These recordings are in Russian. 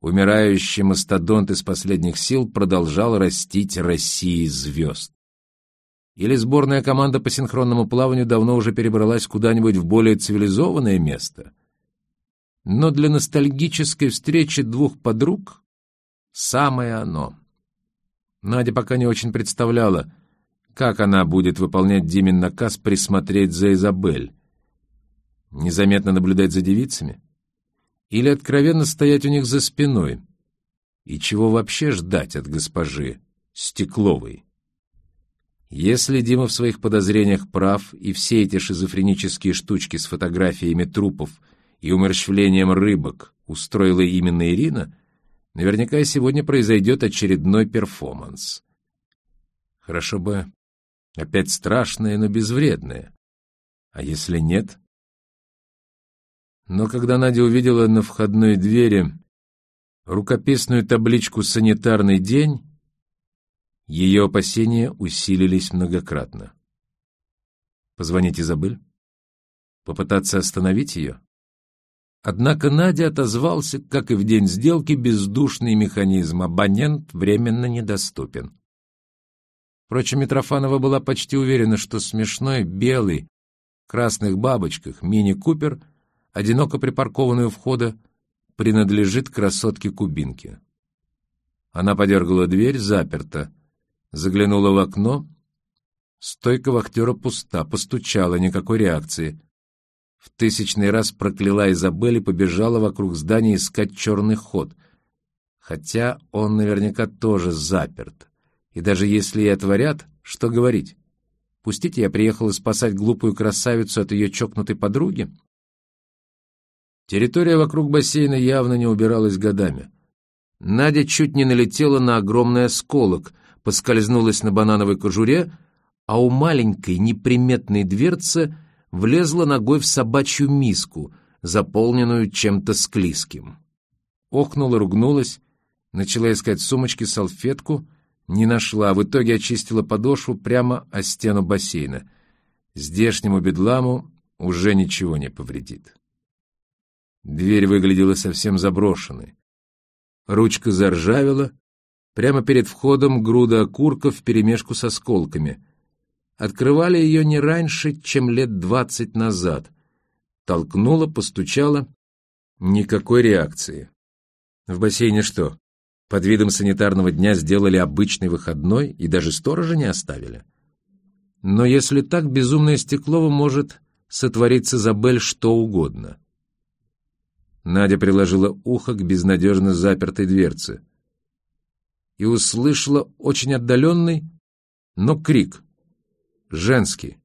Умирающий мастодонт из последних сил продолжал растить России звезд. Или сборная команда по синхронному плаванию давно уже перебралась куда-нибудь в более цивилизованное место. Но для ностальгической встречи двух подруг самое оно. Надя пока не очень представляла, как она будет выполнять Димин наказ присмотреть за Изабель. Незаметно наблюдать за девицами? Или откровенно стоять у них за спиной? И чего вообще ждать от госпожи Стекловой? Если Дима в своих подозрениях прав, и все эти шизофренические штучки с фотографиями трупов и умерщвлением рыбок устроила именно Ирина, наверняка сегодня произойдет очередной перформанс. Хорошо бы опять страшное, но безвредное. А если нет? Но когда Надя увидела на входной двери рукописную табличку «Санитарный день», ее опасения усилились многократно. Позвонить Изабель? Попытаться остановить ее? Однако Надя отозвался, как и в день сделки, бездушный механизм. Абонент временно недоступен. Впрочем, Митрофанова была почти уверена, что смешной белый в красных бабочках мини-купер, одиноко припаркованный у входа, принадлежит красотке Кубинке. Она подергала дверь, заперта. Заглянула в окно. Стойка вахтера пуста, постучала, никакой реакции. В тысячный раз прокляла Изабель и побежала вокруг здания искать черный ход. Хотя он наверняка тоже заперт. И даже если и отворят, что говорить? Пустите, я приехала спасать глупую красавицу от ее чокнутой подруги? Территория вокруг бассейна явно не убиралась годами. Надя чуть не налетела на огромный осколок, поскользнулась на банановой кожуре, а у маленькой неприметной дверцы влезла ногой в собачью миску, заполненную чем-то склизким. Охнула, ругнулась, начала искать сумочки, салфетку, не нашла, в итоге очистила подошву прямо о стену бассейна. Здешнему бедламу уже ничего не повредит. Дверь выглядела совсем заброшенной. Ручка заржавела, Прямо перед входом груда окурков вперемешку с осколками. Открывали ее не раньше, чем лет двадцать назад. Толкнула, постучала. Никакой реакции. В бассейне что, под видом санитарного дня сделали обычный выходной и даже сторожа не оставили? Но если так, безумное Стеклова может сотворить с Изабель что угодно. Надя приложила ухо к безнадежно запертой дверце и услышала очень отдаленный, но крик. Женский.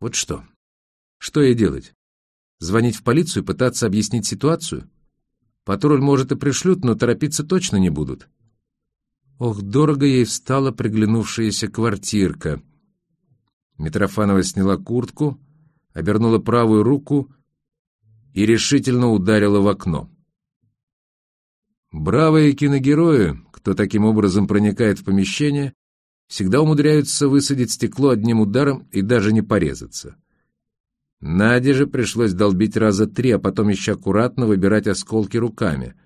Вот что. Что ей делать? Звонить в полицию, пытаться объяснить ситуацию? Патруль, может, и пришлют, но торопиться точно не будут. Ох, дорого ей встала приглянувшаяся квартирка. Митрофанова сняла куртку, обернула правую руку и решительно ударила в окно. Бравые киногерои, кто таким образом проникает в помещение, всегда умудряются высадить стекло одним ударом и даже не порезаться. Наде же пришлось долбить раза три, а потом еще аккуратно выбирать осколки руками.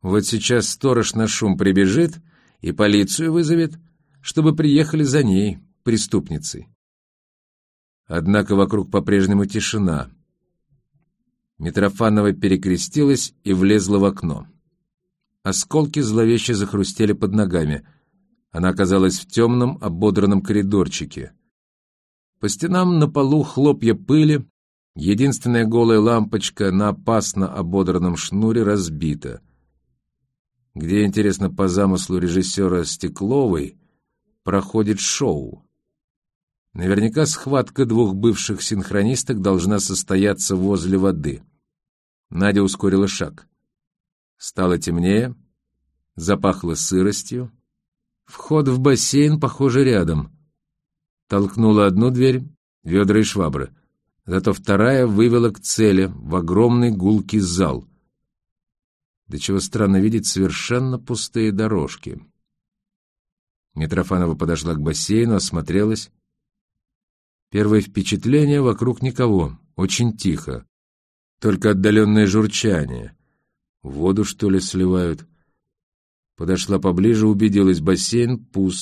Вот сейчас сторож на шум прибежит и полицию вызовет, чтобы приехали за ней, преступницей. Однако вокруг по-прежнему тишина. Митрофанова перекрестилась и влезла в окно. Осколки зловеще захрустели под ногами. Она оказалась в темном, ободранном коридорчике. По стенам на полу хлопья пыли, единственная голая лампочка на опасно ободранном шнуре разбита. Где, интересно, по замыслу режиссера Стекловой проходит шоу. Наверняка схватка двух бывших синхронисток должна состояться возле воды. Надя ускорила шаг. Стало темнее, запахло сыростью. Вход в бассейн, похоже, рядом. Толкнула одну дверь, ведра и швабры. Зато вторая вывела к цели, в огромный гулкий зал. До чего странно видеть совершенно пустые дорожки. Митрофанова подошла к бассейну, осмотрелась. Первое впечатление — вокруг никого, очень тихо. Только отдаленное журчание — Воду, что ли, сливают? Подошла поближе, убедилась, бассейн пуст.